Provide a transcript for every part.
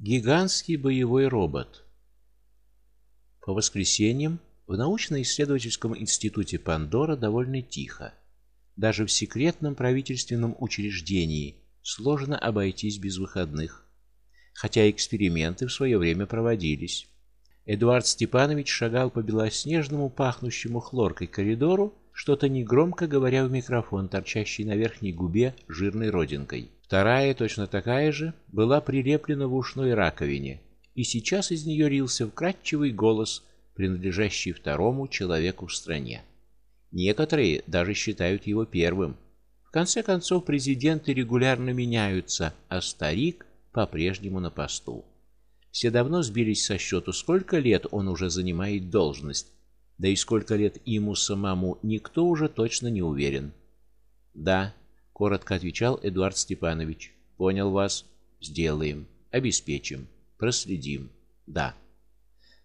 Гигантский боевой робот. По воскресеньям в научно-исследовательском институте Пандора довольно тихо. Даже в секретном правительственном учреждении сложно обойтись без выходных, хотя эксперименты в свое время проводились. Эдуард Степанович шагал по белоснежному пахнущему хлоркой коридору, что-то негромко говоря в микрофон, торчащий на верхней губе жирной родинкой. Вторая, точно такая же, была прилеплена в ушной раковине, и сейчас из нее лился вкрадчивый голос, принадлежащий второму человеку в стране. Некоторые даже считают его первым. В конце концов, президенты регулярно меняются, а старик по-прежнему на посту. Все давно сбились со счету, сколько лет он уже занимает должность, да и сколько лет ему самому, никто уже точно не уверен. Да, коротко отвечал Эдуард Степанович. Понял вас. Сделаем, обеспечим, проследим. Да.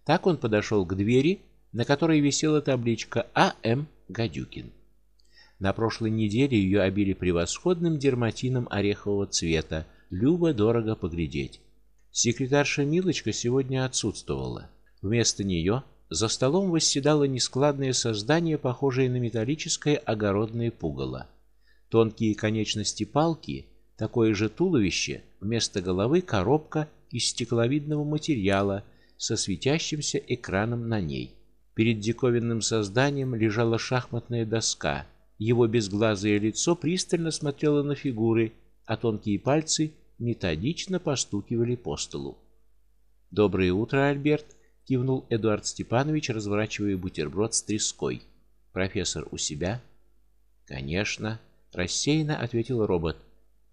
Так он подошел к двери, на которой висела табличка А.М. Гадюкин. На прошлой неделе ее обили превосходным дерматином орехового цвета, любо дорого поглядеть. Секретарша Милочка сегодня отсутствовала. Вместо нее за столом восседало нескладное создание, похожее на металлическое огородное пугало. Тонкие конечности палки, такое же туловище, вместо головы коробка из стекловидного материала со светящимся экраном на ней. Перед диковинным созданием лежала шахматная доска. Его безглазое лицо пристально смотрело на фигуры, а тонкие пальцы методично постукивали по столу. Доброе утро, Альберт, кивнул Эдуард Степанович, разворачивая бутерброд с треской. Профессор у себя? Конечно рассеянно ответил робот.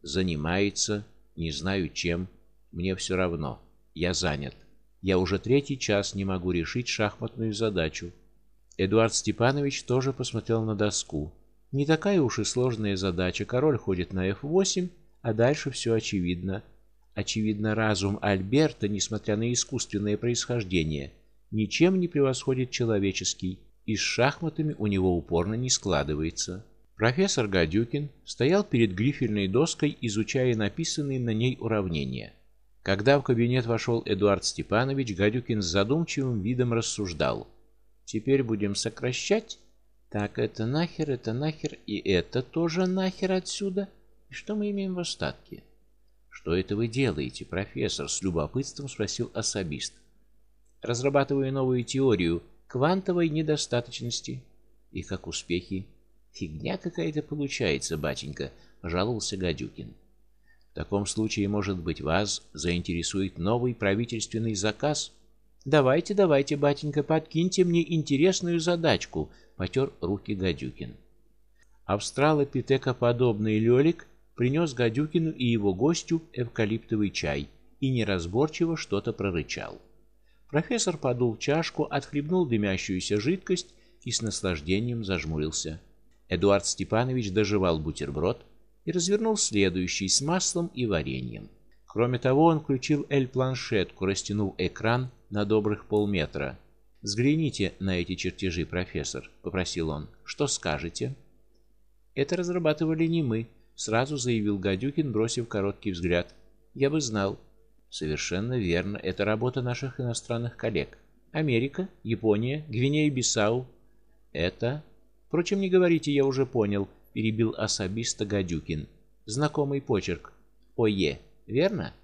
Занимается, не знаю чем, мне все равно. Я занят. Я уже третий час не могу решить шахматную задачу. Эдуард Степанович тоже посмотрел на доску. Не такая уж и сложная задача. Король ходит на f8, а дальше все очевидно. Очевидно, разум Альберта, несмотря на искусственное происхождение, ничем не превосходит человеческий, и с шахматами у него упорно не складывается. Профессор Гадюкин стоял перед грифельной доской, изучая написанные на ней уравнения. Когда в кабинет вошел Эдуард Степанович, Гадюкин с задумчивым видом рассуждал: "Теперь будем сокращать. Так это нахер, это нахер и это тоже нахер отсюда. И что мы имеем в остатке?" "Что это вы делаете, профессор?" с любопытством спросил особист. "Разрабатываю новую теорию квантовой недостаточности. И как успехи?" Фигня какая-то получается, батенька, жаловался Гадюкин. В таком случае, может быть, вас заинтересует новый правительственный заказ? Давайте, давайте, батенька, подкиньте мне интересную задачку, потер руки Гадюкин. Австралопитекоподобный лёлик принес Гадюкину и его гостю эвкалиптовый чай и неразборчиво что-то прорычал. Профессор подул чашку, отхлебнул дымящуюся жидкость и с наслаждением зажмурился. Эдуард Степанович доживал бутерброд и развернул следующий с маслом и вареньем. Кроме того, он включил эль-планшетку, растянув экран на добрых полметра. "Взгляните на эти чертежи, профессор", попросил он. "Что скажете?" "Это разрабатывали не мы", сразу заявил Гадюкин, бросив короткий взгляд. "Я бы знал". "Совершенно верно, это работа наших иностранных коллег. Америка, Япония, Гвинея-Бисау. Это Впрочем, не говорите, я уже понял, перебил особисто Гадюкин. Знакомый почерк. ОЕ, верно?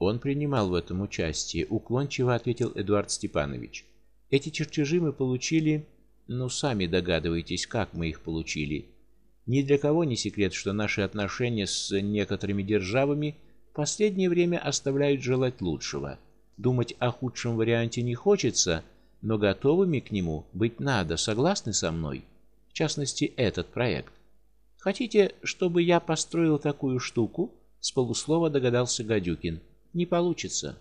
Он принимал в этом участие, уклончиво ответил Эдуард Степанович. Эти чертежи мы получили, ну сами догадываетесь, как мы их получили. Ни для кого не секрет, что наши отношения с некоторыми державами в последнее время оставляют желать лучшего. Думать о худшем варианте не хочется, но готовыми к нему быть надо. Согласны со мной? В частности, этот проект. Хотите, чтобы я построил такую штуку? с полуслова догадался Гадюкин. Не получится.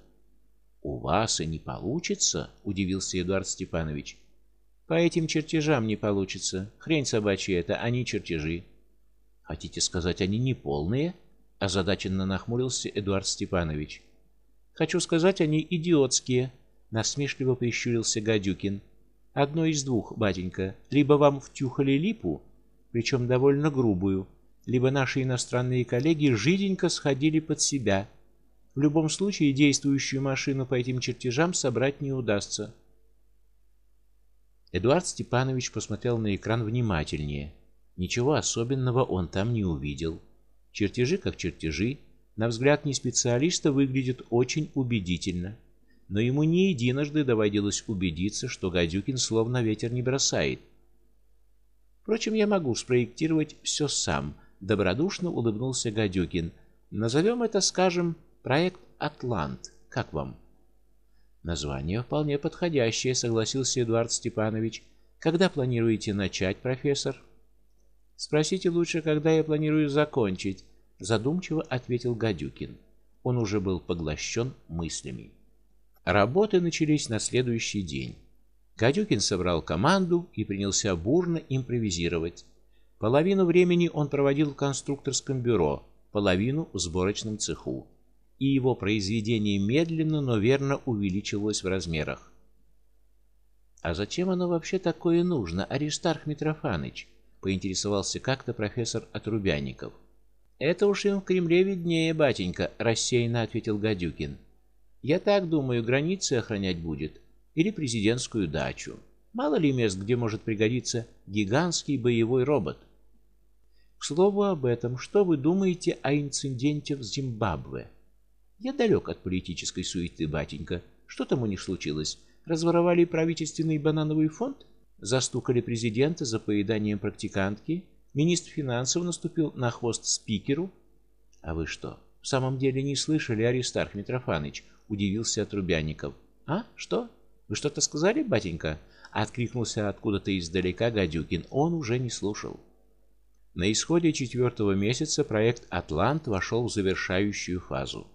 У вас и не получится, удивился Эдуард Степанович. По этим чертежам не получится. Хрень собачья это, они чертежи. Хотите сказать, они не полные? озадаченно нахмурился Эдуард Степанович. Хочу сказать, они идиотские, насмешливо прищурился Гадюкин. Одно из двух, батенька: либо вам втюхали липу, причем довольно грубую, либо наши иностранные коллеги жиденько сходили под себя. В любом случае действующую машину по этим чертежам собрать не удастся. Эдуард Степанович посмотрел на экран внимательнее. Ничего особенного он там не увидел. Чертежи как чертежи, на взгляд не специалиста выглядят очень убедительно. Но ему не единожды доводилось убедиться, что Гадюкин словно ветер не бросает. Впрочем, я могу спроектировать все сам, добродушно улыбнулся Гадюкин. Назовем это, скажем, проект Атлант. Как вам? Название вполне подходящее, согласился Эдуард Степанович. Когда планируете начать, профессор? Спросите лучше, когда я планирую закончить, задумчиво ответил Гадюкин. Он уже был поглощен мыслями. Работы начались на следующий день. Гадюкин собрал команду и принялся бурно импровизировать. Половину времени он проводил в конструкторском бюро, половину в сборочном цеху и его произведение медленно, но верно увеличивалось в размерах. А зачем оно вообще такое нужно, Аристарх Митрофанович? поинтересовался как-то профессор Отрубяников. Это уж им в Кремле виднее, батенька, рассеянно ответил Гадюкин. Я так думаю, границы охранять будет или президентскую дачу. Мало ли мест, где может пригодиться гигантский боевой робот. К слову об этом, что вы думаете о инциденте в Зимбабве? Я далек от политической суеты, батенька. Что там у них случилось? Разворовали правительственный банановый фонд? Застукали президента за поеданием практикантки? Министр финансов наступил на хвост спикеру? А вы что, в самом деле не слышали, Аристарх Митрофанович? Удивился Отрубяников. А? Что? Вы что-то сказали, батенька? откликнулся откуда-то издалека Гадюкин. Он уже не слушал. На исходе четвертого месяца проект Атлант вошел в завершающую фазу.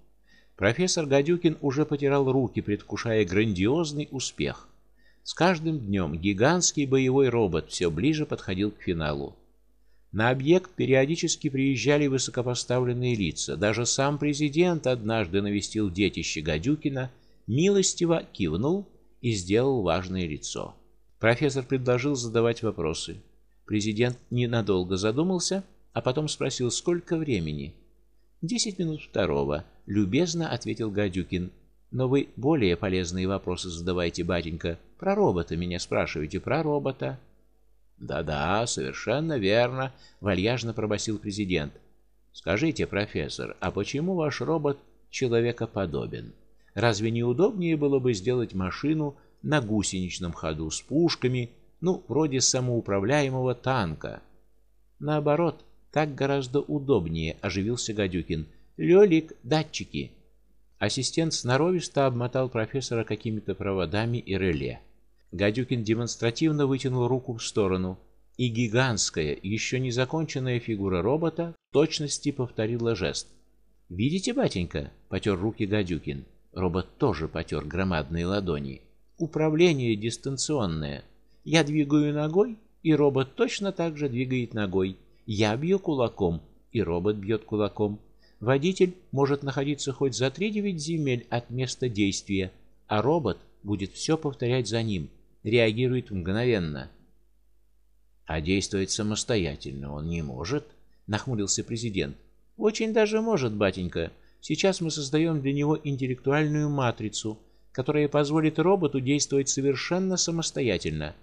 Профессор Гадюкин уже потирал руки, предвкушая грандиозный успех. С каждым днем гигантский боевой робот все ближе подходил к финалу. На объект периодически приезжали высокопоставленные лица. Даже сам президент однажды навестил детище Гадюкина, милостиво кивнул и сделал важное лицо. Профессор предложил задавать вопросы. Президент ненадолго задумался, а потом спросил: "Сколько времени?" «Десять минут второго", любезно ответил Гадюкин. Но вы более полезные вопросы задавайте, батенька. Про робота меня спрашиваете, про робота. Да-да, совершенно верно, вальяжно пробасил президент. Скажите, профессор, а почему ваш робот человекоподобен? Разве не удобнее было бы сделать машину на гусеничном ходу с пушками, ну, вроде самоуправляемого танка? Наоборот, так гораздо удобнее, оживился Гадюкин. Лёлик, датчики. Ассистент сноровисто обмотал профессора какими-то проводами и реле. Гадюкин демонстративно вытянул руку в сторону, и гигантская, еще не законченная фигура робота в точности повторила жест. "Видите, батенька?" потер руки Гадюкин. Робот тоже потер громадные ладони. Управление дистанционное. Я двигаю ногой, и робот точно так же двигает ногой. Я бью кулаком, и робот бьет кулаком. Водитель может находиться хоть за три-девять земель от места действия, а робот будет все повторять за ним, реагирует мгновенно. А действовать самостоятельно он не может, нахмурился президент. Очень даже может, батенька. Сейчас мы создаем для него интеллектуальную матрицу, которая позволит роботу действовать совершенно самостоятельно.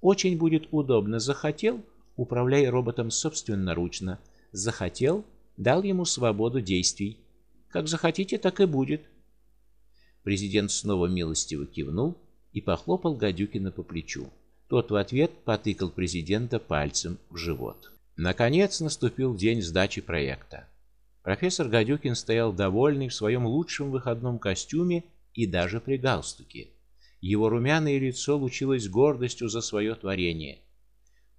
Очень будет удобно. Захотел управляй роботом собственноручно. Захотел дал ему свободу действий. Как захотите, так и будет. Президент снова милостиво кивнул и похлопал Гадюкина по плечу. Тот в ответ потыкал президента пальцем в живот. Наконец наступил день сдачи проекта. Профессор Гадюкин стоял довольный в своем лучшем выходном костюме и даже при галстуке. Его румяное лицо лучилось гордостью за свое творение.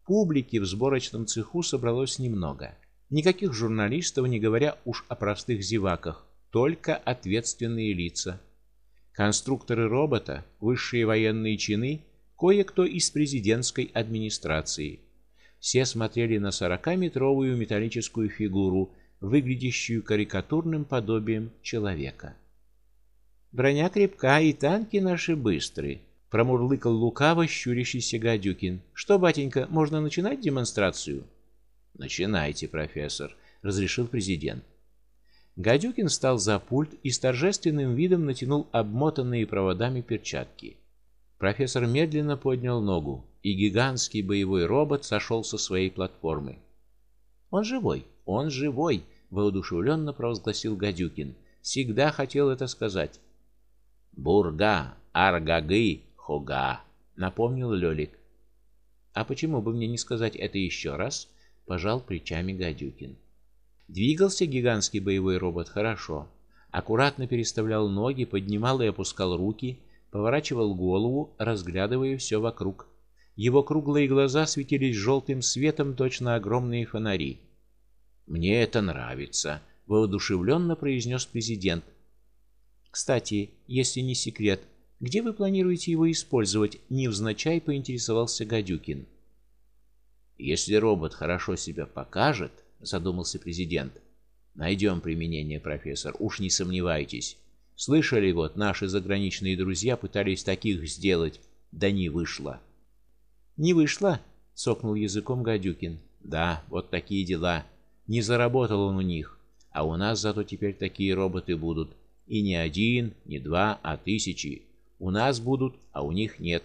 Публики в сборочном цеху собралось немного. Никаких журналистов, не говоря уж о простых зеваках, только ответственные лица. Конструкторы робота, высшие военные чины, кое-кто из президентской администрации. Все смотрели на сорокаметровую металлическую фигуру, выглядящую карикатурным подобием человека. Броня крепка и танки наши быстрые, промурлыкал лукаво щурящийся Гадюкин. Что, батенька, можно начинать демонстрацию? Начинайте, профессор, разрешил президент. Гадюкин встал за пульт и с торжественным видом натянул обмотанные проводами перчатки. Профессор медленно поднял ногу, и гигантский боевой робот сошел со своей платформы. Он живой, он живой, воодушевленно провозгласил Гадюкин. Всегда хотел это сказать. Бурга, аргагы, хога, напомнил Лёлик. А почему бы мне не сказать это еще раз? пожал плечами Гадюкин. Двигался гигантский боевой робот хорошо. Аккуратно переставлял ноги, поднимал и опускал руки, поворачивал голову, разглядывая все вокруг. Его круглые глаза светились желтым светом, точно огромные фонари. Мне это нравится, воодушевленно произнес президент. Кстати, если не секрет, где вы планируете его использовать? невзначай поинтересовался Гадюкин. Если робот хорошо себя покажет, задумался президент. Найдем применение, профессор, уж не сомневайтесь. Слышали вот, наши заграничные друзья пытались таких сделать, да не вышло. Не вышло, цокнул языком Гадюкин. Да, вот такие дела. Не заработал он у них, а у нас зато теперь такие роботы будут. И не один, не два, а тысячи. У нас будут, а у них нет.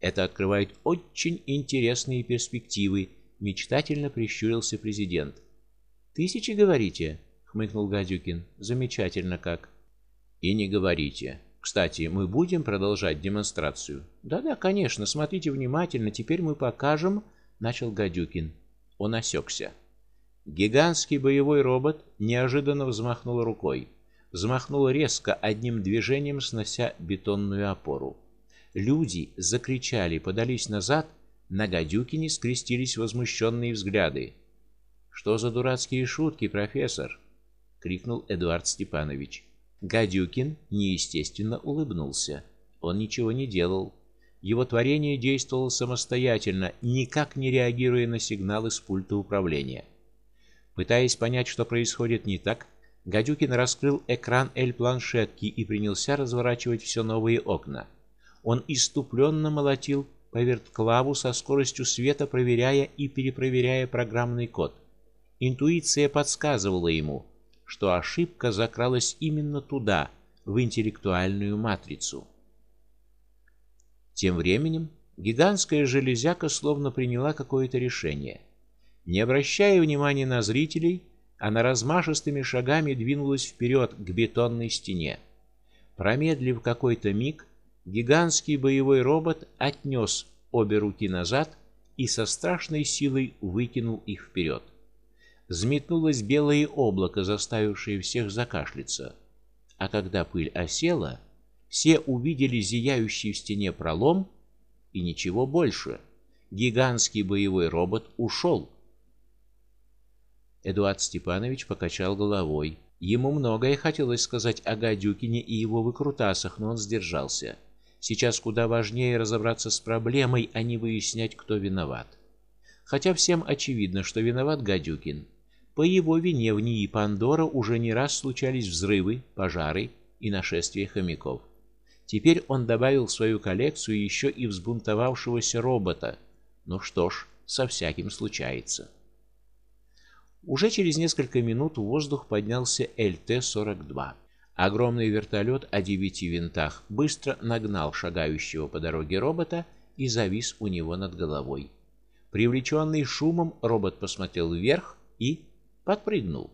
Это открывает очень интересные перспективы, мечтательно прищурился президент. Тысячи, говорите? хмыкнул Гадюкин. Замечательно как. И не говорите. Кстати, мы будем продолжать демонстрацию. Да-да, конечно, смотрите внимательно. Теперь мы покажем, начал Гадюкин. Он осекся. Гигантский боевой робот неожиданно взмахнул рукой. Взмахнул резко, одним движением снося бетонную опору. Люди закричали, подались назад, на Гадюкине скрестились возмущенные взгляды. Что за дурацкие шутки, профессор? крикнул Эдуард Степанович. Гадюкин неестественно улыбнулся. Он ничего не делал. Его творение действовало самостоятельно, никак не реагируя на сигналы с пульта управления. Пытаясь понять, что происходит не так, Гадюкин раскрыл экран L-планшетки и принялся разворачивать все новые окна. Он иступленно молотил по вертклаву со скоростью света, проверяя и перепроверяя программный код. Интуиция подсказывала ему, что ошибка закралась именно туда, в интеллектуальную матрицу. Тем временем гигантская железяка словно приняла какое-то решение. Не обращая внимания на зрителей, она размашистыми шагами двинулась вперед к бетонной стене. Промедлив какой-то миг, гигантский боевой робот отнес обе руки назад и со страшной силой выкинул их вперед взметнулось белое облако, заставившее всех закашляться. А когда пыль осела, все увидели зияющий в стене пролом и ничего больше. Гигантский боевой робот ушел. Эдуард Степанович покачал головой. Ему многое хотелось сказать о Гадюкине и его выкрутасах, но он сдержался. Сейчас куда важнее разобраться с проблемой, а не выяснять, кто виноват. Хотя всем очевидно, что виноват Гадюкин. По его вине в НИИ Пандора уже не раз случались взрывы, пожары и нашествия хомяков. Теперь он добавил в свою коллекцию еще и взбунтовавшегося робота. Ну что ж, со всяким случается. Уже через несколько минут в воздух поднялся ЛТ-42. Огромный вертолет о девяти винтах быстро нагнал шагающего по дороге робота и завис у него над головой. Привлеченный шумом, робот посмотрел вверх и подпрыгнул.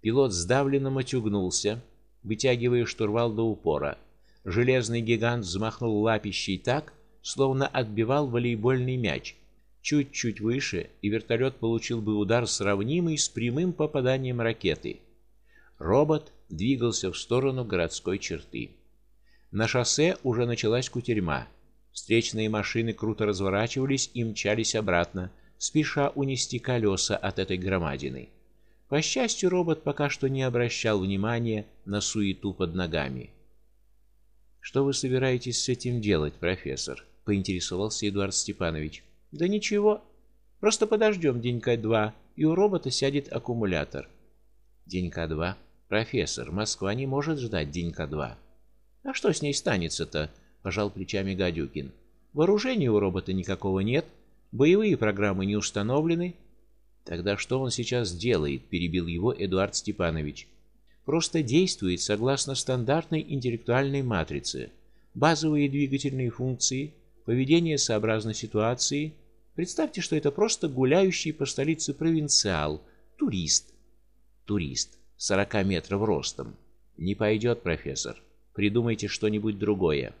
Пилот сдавленно матюгнулся, вытягивая штурвал до упора. Железный гигант взмахнул лапищей так, словно отбивал волейбольный мяч. Чуть-чуть выше, и вертолет получил бы удар сравнимый с прямым попаданием ракеты. Робот двигался в сторону городской черты. На шоссе уже началась кутерьма. Встречные машины круто разворачивались и мчались обратно, спеша унести колеса от этой громадины. По счастью, робот пока что не обращал внимания на суету под ногами. Что вы собираетесь с этим делать, профессор? поинтересовался Эдуард Степанович. Да ничего. Просто подождем денька два, и у робота сядет аккумулятор. Денька два. Профессор, Москва не может ждать денька два. А что с ней станется-то? пожал плечами Гадюкин. Вооружения у робота никакого нет, боевые программы не установлены, Тогда что он сейчас делает? перебил его Эдуард Степанович. просто действует согласно стандартной интеллектуальной матрице. Базовые двигательные функции, поведение сообразно ситуации. Представьте, что это просто гуляющий по столице провинциал, турист. Турист, 40 метров ростом. Не пойдет, профессор. Придумайте что-нибудь другое.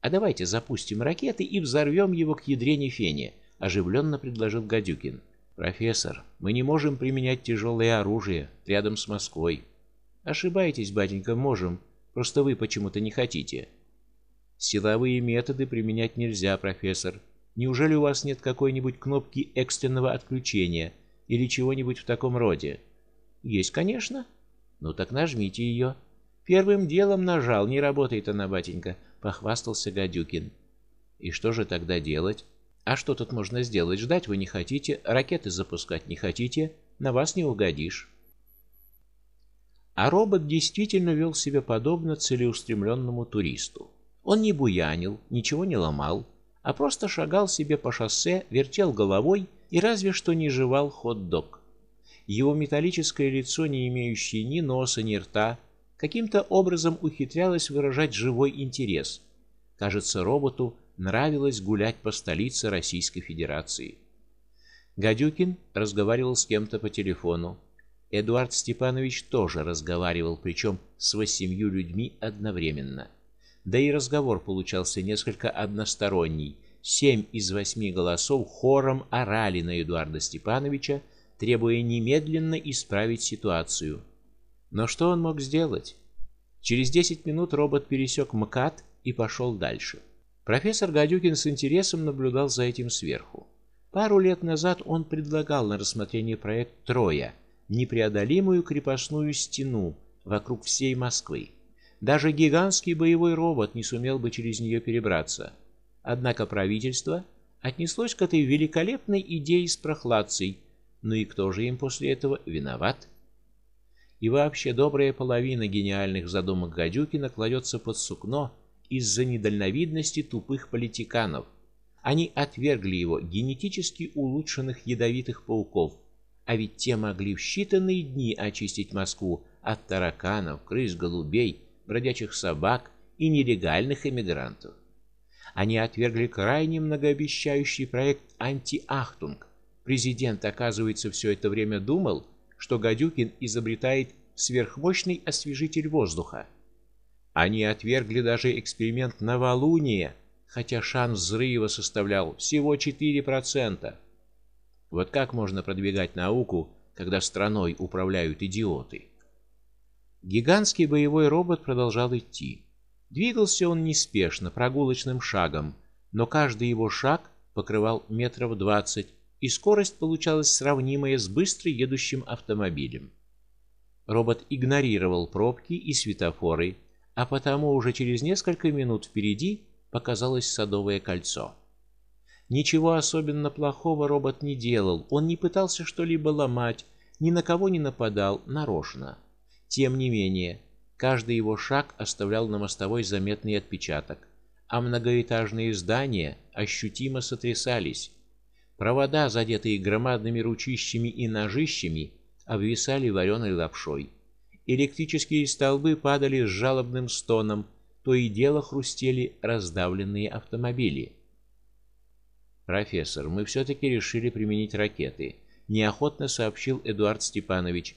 А давайте запустим ракеты и взорвем его к ядрене фене, оживленно предложил Гадюкин. Профессор, мы не можем применять тяжелое оружие рядом с Москвой. Ошибаетесь, батенька, можем, просто вы почему-то не хотите. Силовые методы применять нельзя, профессор. Неужели у вас нет какой-нибудь кнопки экстренного отключения или чего-нибудь в таком роде? Есть, конечно. Ну так нажмите ее. Первым делом нажал, не работает она, батенька, похвастался Гадюкин. И что же тогда делать? А что тут можно сделать? Ждать вы не хотите, ракеты запускать не хотите, на вас не угодишь. А робот действительно вел себя подобно целеустремленному туристу. Он не буянил, ничего не ломал, а просто шагал себе по шоссе, вертел головой и разве что не жевал хот-дог. Его металлическое лицо, не имеющее ни носа, ни рта, каким-то образом ухитрялось выражать живой интерес. Кажется, роботу нравилось гулять по столице Российской Федерации. Гадюкин разговаривал с кем-то по телефону. Эдуард Степанович тоже разговаривал, причем с восемью людьми одновременно. Да и разговор получался несколько односторонний. Семь из восьми голосов хором орали на Эдуарда Степановича, требуя немедленно исправить ситуацию. Но что он мог сделать? Через десять минут робот пересек МКАД и пошел дальше. Профессор Гадюкин с интересом наблюдал за этим сверху. Пару лет назад он предлагал на рассмотрение проект Троя, непреодолимую крепостную стену вокруг всей Москвы. Даже гигантский боевой робот не сумел бы через нее перебраться. Однако правительство отнеслось к этой великолепной идее с прохладцей. Ну и кто же им после этого виноват? И вообще добрая половина гениальных задумок Гадюкина кладется под сукно из-за недальновидности тупых политиканов. Они отвергли его генетически улучшенных ядовитых пауков, а ведь те могли в считанные дни очистить Москву от тараканов, крыс, голубей, бродячих собак и нелегальных эмигрантов. Они отвергли крайне многообещающий проект Антиахтунг. Президент, оказывается, все это время думал, что Гадюкин изобретает сверхмощный освежитель воздуха. Они отвергли даже эксперимент новолуния, хотя шанс взрыва составлял всего 4%. Вот как можно продвигать науку, когда страной управляют идиоты? Гигантский боевой робот продолжал идти. Двигался он неспешно, прогулочным шагом, но каждый его шаг покрывал метров двадцать, и скорость получалась сравнимая с быстро едущим автомобилем. Робот игнорировал пробки и светофоры, а потому уже через несколько минут впереди показалось садовое кольцо. Ничего особенно плохого робот не делал, он не пытался что-либо ломать, ни на кого не нападал нарочно. Тем не менее, каждый его шаг оставлял на мостовой заметный отпечаток, а многоэтажные здания ощутимо сотрясались. Провода, задетые громадными ручищами и ножищами, обвисали вареной лапшой. Электрические столбы падали с жалобным стоном, то и дело хрустели раздавленные автомобили. Профессор, мы все таки решили применить ракеты, неохотно сообщил Эдуард Степанович.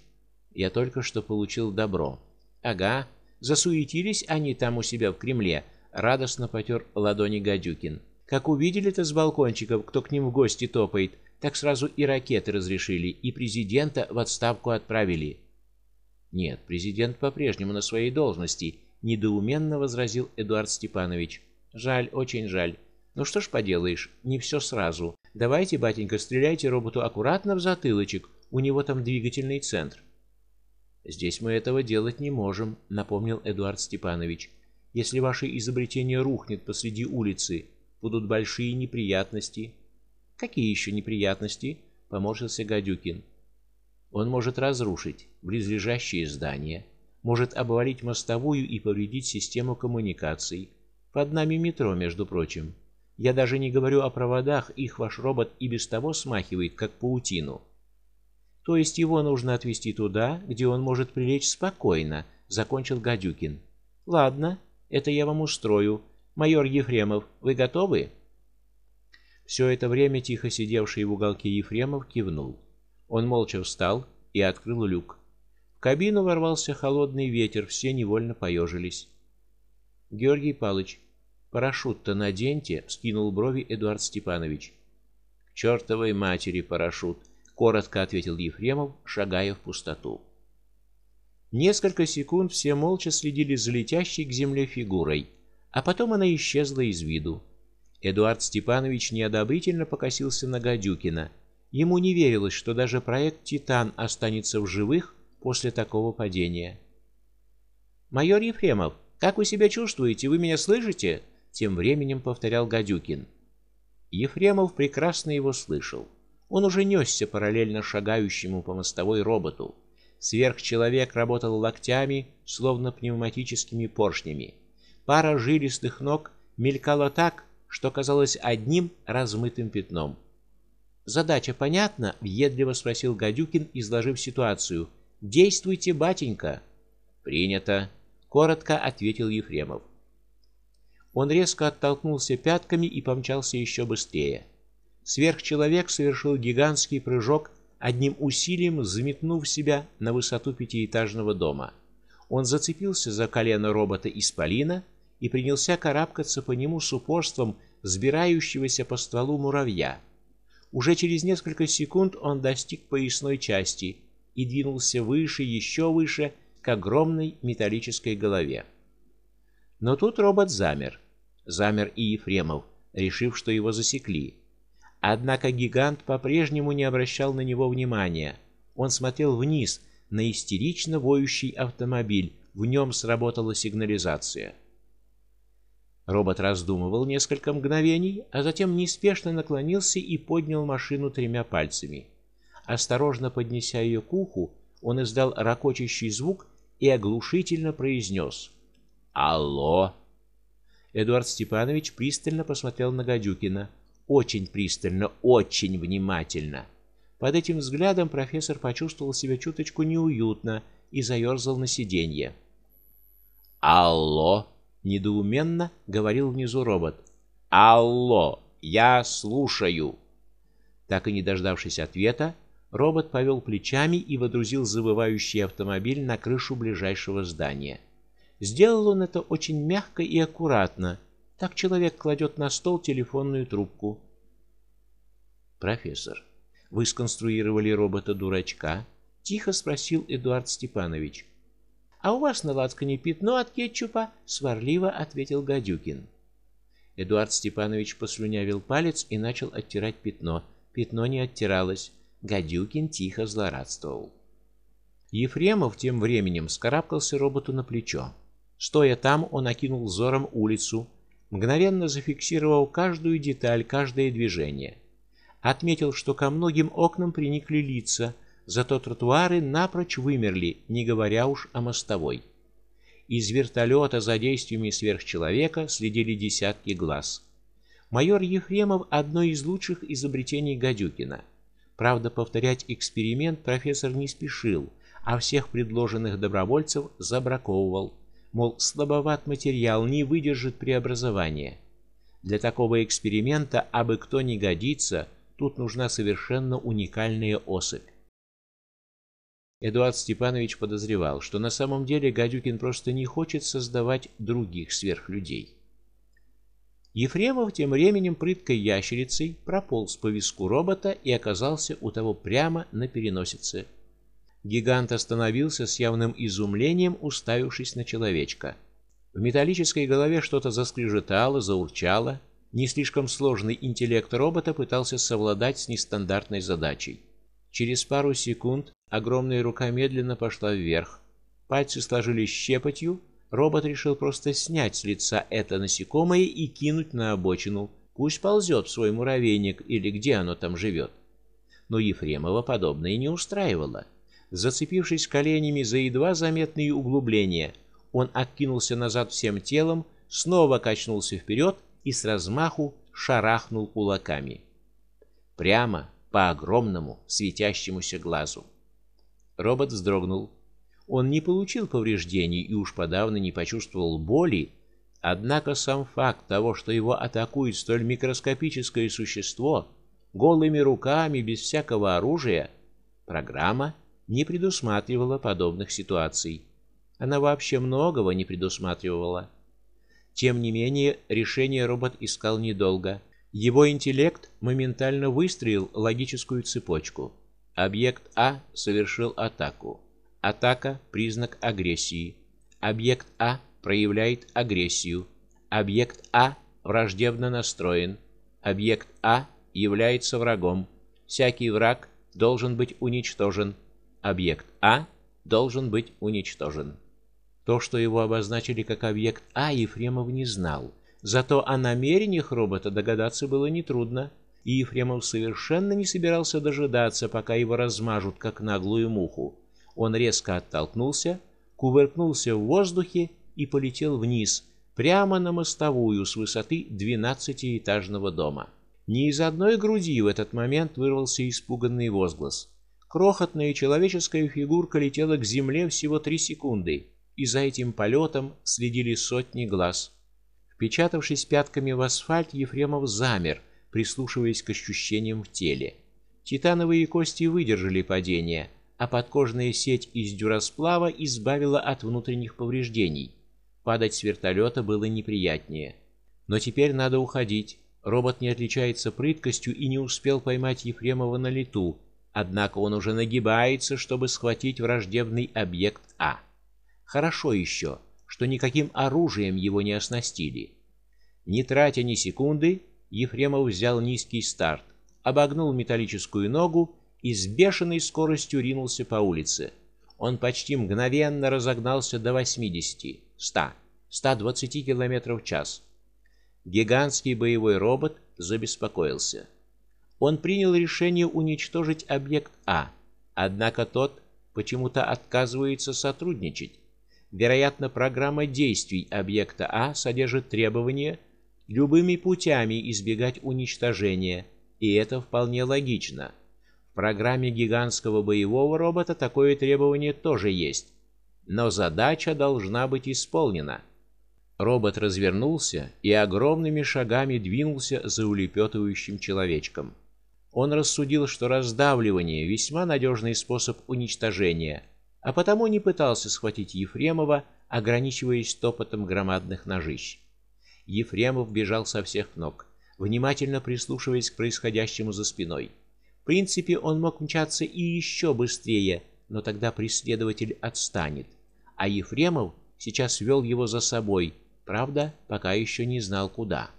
Я только что получил добро. Ага, засуетились они там у себя в Кремле, радостно потер ладони Гадюкин. Как увидели-то с балкончиков, кто к ним в гости топает, так сразу и ракеты разрешили, и президента в отставку отправили. Нет, президент по-прежнему на своей должности, недоуменно возразил Эдуард Степанович. Жаль, очень жаль. Ну что ж поделаешь, не все сразу. Давайте, батенька, стреляйте роботу аккуратно в затылочек. У него там двигательный центр. Здесь мы этого делать не можем, напомнил Эдуард Степанович. Если ваше изобретение рухнет посреди улицы, будут большие неприятности. Какие еще неприятности? поморщился Гадюкин. Он может разрушить близлежащие здания, может обвалить мостовую и повредить систему коммуникаций. Под нами метро, между прочим. Я даже не говорю о проводах, их ваш робот и без того смахивает как паутину. То есть его нужно отвезти туда, где он может прилечь спокойно, закончил Гадюкин. Ладно, это я вам устрою. Майор Ефремов, вы готовы? Все это время тихо сидевший в уголке Ефремов кивнул. Он молча встал и открыл люк. В кабину ворвался холодный ветер, все невольно поежились. Георгий Палыч, парашют-то наденьте, скинул брови Эдуард Степанович. К чертовой матери парашют, коротко ответил Ефремов, шагая в пустоту. Несколько секунд все молча следили за летящей к земле фигурой, а потом она исчезла из виду. Эдуард Степанович неодобрительно покосился на Гадюкина. Ему не верилось, что даже проект Титан останется в живых после такого падения. Майор Ефремов, как вы себя чувствуете? Вы меня слышите? тем временем повторял Гадюкин. Ефремов прекрасно его слышал. Он уже несся параллельно шагающему по мостовой роботу. Сверхчеловек работал локтями, словно пневматическими поршнями. Пара жилистых ног мелькала так, что казалось одним размытым пятном. Задача понятна, въедливо спросил Гадюкин, изложив ситуацию. Действуйте, батенька. Принято, коротко ответил Ефремов. Он резко оттолкнулся пятками и помчался еще быстрее. Сверхчеловек совершил гигантский прыжок, одним усилием взметнув себя на высоту пятиэтажного дома. Он зацепился за колено робота исполина и принялся карабкаться по нему с упорством взбирающегося по стволу муравья. Уже через несколько секунд он достиг поясной части и двинулся выше, еще выше, к огромной металлической голове. Но тут робот замер. Замер и Ефремов, решив, что его засекли. Однако гигант по-прежнему не обращал на него внимания. Он смотрел вниз на истерично воющий автомобиль. В нем сработала сигнализация. Робот раздумывал несколько мгновений, а затем неспешно наклонился и поднял машину тремя пальцами. Осторожно поднеся ее к уху, он издал ракочущий звук и оглушительно произнес «Алло!». Эдуард Степанович пристально посмотрел на Гадюкина очень пристально, очень внимательно. Под этим взглядом профессор почувствовал себя чуточку неуютно и заерзал на сиденье. "Алло", недоуменно говорил внизу робот. "Алло, я слушаю". Так и не дождавшись ответа, робот повел плечами и водрузил завывающий автомобиль на крышу ближайшего здания. Сделал он это очень мягко и аккуратно, так человек кладет на стол телефонную трубку. Профессор, вы сконструировали робота-дурачка? тихо спросил Эдуард Степанович. А у вас на лацкане пятно от кетчупа, сварливо ответил Гадюкин. Эдуард Степанович послюнявил палец и начал оттирать пятно. Пятно не оттиралось. Гадюкин тихо злорадствовал. Ефремов тем временем скарабкался роботу на плечо. Стоя там, он окинул взором улицу, мгновенно зафиксировал каждую деталь, каждое движение. Отметил, что ко многим окнам приникли лица, зато тротуары напрочь вымерли, не говоря уж о мостовой. Из вертолета за действиями сверхчеловека следили десятки глаз. Майор Ефремов одно из лучших изобретений Гадюкина. Правда, повторять эксперимент профессор не спешил, а всех предложенных добровольцев забраковывал мол, слабоват материал, не выдержит преобразования. Для такого эксперимента абы кто не годится, тут нужна совершенно уникальная особь. Эдуард Степанович подозревал, что на самом деле Гадюкин просто не хочет создавать других сверхлюдей. Ефремов тем временем прыткой ящерицей прополз по виску робота и оказался у того прямо на переносице. Гигант остановился с явным изумлением, уставившись на человечка. В металлической голове что-то заскрежетало, заурчало. Не слишком сложный интеллект робота пытался совладать с нестандартной задачей. Через пару секунд огромная рука медленно пошла вверх. Пальцы сложились щепотью. Робот решил просто снять с лица это насекомое и кинуть на обочину. Пусть ползет в свой муравейник или где оно там живет. Но Ефремова подобное не устраивало. Зацепившись коленями за едва заметные углубления, он откинулся назад всем телом, снова качнулся вперед и с размаху шарахнул кулаками. Прямо по огромному светящемуся глазу. Робот вздрогнул. Он не получил повреждений и уж подавно не почувствовал боли, однако сам факт того, что его атакует столь микроскопическое существо голыми руками без всякого оружия, программа не предусматривала подобных ситуаций. Она вообще многого не предусматривала. Тем не менее, решение робот искал недолго. Его интеллект моментально выстроил логическую цепочку. Объект А совершил атаку. Атака признак агрессии. Объект А проявляет агрессию. Объект А враждебно настроен. Объект А является врагом. Всякий враг должен быть уничтожен. Объект А должен быть уничтожен. То, что его обозначили как объект А, Ефремов не знал. Зато о намерениях робота догадаться было нетрудно, и Ефремов совершенно не собирался дожидаться, пока его размажут как наглую муху. Он резко оттолкнулся, кувыркнулся в воздухе и полетел вниз, прямо на мостовую с высоты двенадцатиэтажного дома. Ни из одной груди в этот момент вырвался испуганный возглас. Крохотная человеческая фигурка летела к земле всего три секунды и за этим полетом следили сотни глаз. Впечатавшись пятками в асфальт, Ефремов замер, прислушиваясь к ощущениям в теле. Титановые кости выдержали падение, а подкожная сеть из дюрасплава избавила от внутренних повреждений. Падать с вертолета было неприятнее. Но теперь надо уходить. Робот не отличается прыткостью и не успел поймать Ефремова на лету, однако он уже нагибается, чтобы схватить враждебный объект А. Хорошо еще, что никаким оружием его не оснастили. Не тратя ни секунды, Ефремов взял низкий старт, обогнул металлическую ногу и с бешеной скоростью ринулся по улице. Он почти мгновенно разогнался до 80, 100, 120 км в час. Гигантский боевой робот забеспокоился. Он принял решение уничтожить объект А, однако тот почему-то отказывается сотрудничать. Вероятно, программа действий объекта А содержит требование любыми путями избегать уничтожения, и это вполне логично. В программе гигантского боевого робота такое требование тоже есть, но задача должна быть исполнена. Робот развернулся и огромными шагами двинулся за улепетывающим человечком. Он рассудил, что раздавливание весьма надежный способ уничтожения а потому не пытался схватить Ефремова, ограничиваясь топотом громадных ножищ. Ефремов бежал со всех ног, внимательно прислушиваясь к происходящему за спиной. В принципе, он мог мчаться и еще быстрее, но тогда преследователь отстанет, а Ефремов сейчас вел его за собой, правда, пока еще не знал куда.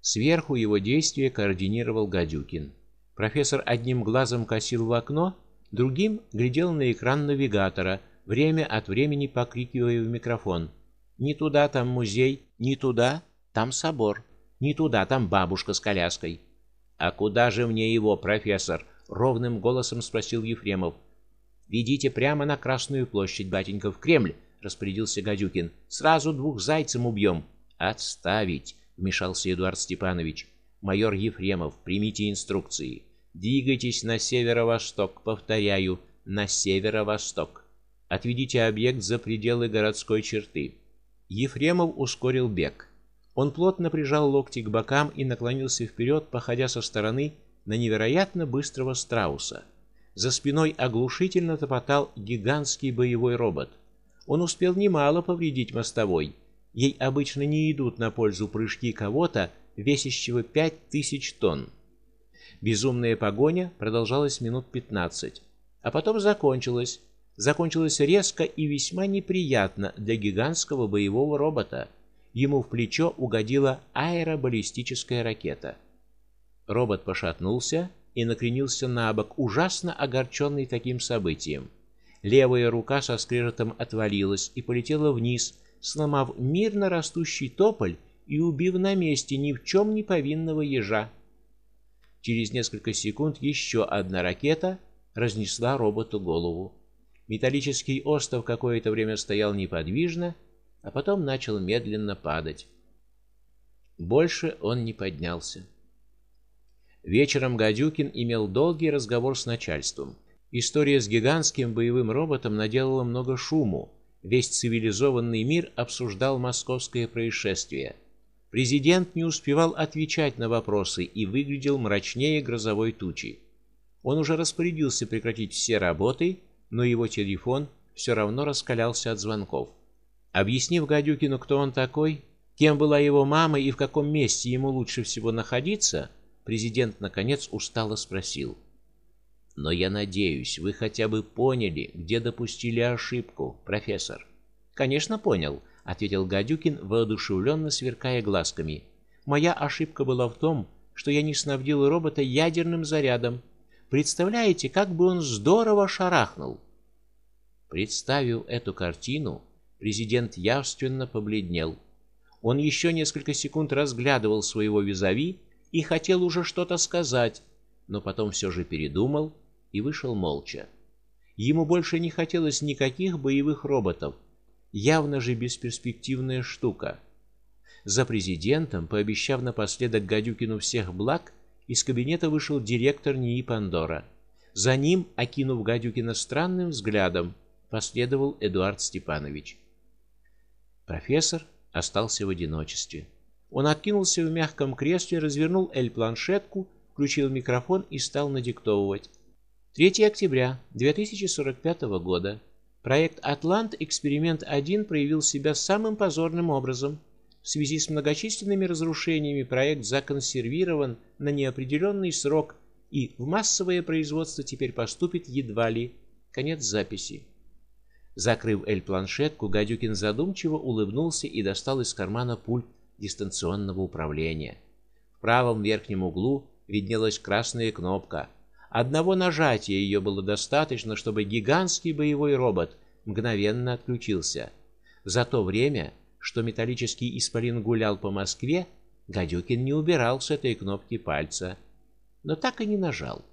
Сверху его действия координировал Гадюкин. Профессор одним глазом косил в окно, другим глядел на экран навигатора, время от времени покрикивая в микрофон: "Не туда, там музей, не туда, там собор, не туда, там бабушка с коляской". "А куда же мне его, профессор?" ровным голосом спросил Ефремов. "Ведите прямо на Красную площадь, батенька, в Кремль", распорядился Гадюкин. "Сразу двух зайцем убьем». "Отставить", вмешался Эдуард Степанович. "Майор Ефремов, примите инструкции. Двигайтесь на северо-восток, повторяю, на северо-восток. Отведите объект за пределы городской черты. Ефремов ускорил бег. Он плотно прижал локти к бокам и наклонился вперед, походя со стороны на невероятно быстрого страуса. За спиной оглушительно топотал гигантский боевой робот. Он успел немало повредить мостовой. Ей обычно не идут на пользу прыжки кого-то, весящего пять тысяч тонн. Безумная погоня продолжалась минут пятнадцать, а потом закончилась. Закончилась резко и весьма неприятно для гигантского боевого робота. Ему в плечо угодила аэробаллистическая ракета. Робот пошатнулся и накренился на бок, ужасно огорченный таким событием. Левая рука со скрежетом отвалилась и полетела вниз, сломав мирно растущий тополь и убив на месте ни в чем не повинного ежа. Через несколько секунд еще одна ракета разнесла роботу голову. Металлический остов какое-то время стоял неподвижно, а потом начал медленно падать. Больше он не поднялся. Вечером Гадюкин имел долгий разговор с начальством. История с гигантским боевым роботом наделала много шуму. Весь цивилизованный мир обсуждал московское происшествие. Президент не успевал отвечать на вопросы и выглядел мрачнее грозовой тучи. Он уже распорядился прекратить все работы, но его телефон все равно раскалялся от звонков. Объяснив Гадюкину, кто он такой, кем была его мама и в каком месте ему лучше всего находиться, президент наконец устало спросил: "Но я надеюсь, вы хотя бы поняли, где допустили ошибку, профессор?" "Конечно, понял", ответил Гадюкин, воодушевленно сверкая глазками. "Моя ошибка была в том, что я не снабдил робота ядерным зарядом. Представляете, как бы он здорово шарахнул!" Представив эту картину, президент явственно побледнел. Он еще несколько секунд разглядывал своего визави и хотел уже что-то сказать, но потом все же передумал и вышел молча. Ему больше не хотелось никаких боевых роботов. Явно же бесперспективная штука. За президентом, пообещав напоследок Гадюкину всех благ, из кабинета вышел директор НИИ Пандора. За ним, окинув Гадюкина странным взглядом, последовал Эдуард Степанович. Профессор остался в одиночестве. Он откинулся в мягком кресле, развернул эль-планшетку, включил микрофон и стал надиктовывать. 3 октября 2045 года. Проект Атлант эксперимент 1 проявил себя самым позорным образом. В связи с многочисленными разрушениями проект законсервирован на неопределенный срок и в массовое производство теперь поступит едва ли. Конец записи. Закрыв эль-планшетку, Гадюкин задумчиво улыбнулся и достал из кармана пульт дистанционного управления. В правом верхнем углу виднелась красная кнопка. Одного нажатия ее было достаточно, чтобы гигантский боевой робот мгновенно отключился. За то время, что металлический исполин гулял по Москве, Гадюкин не убирал с этой кнопки пальца, но так и не нажал.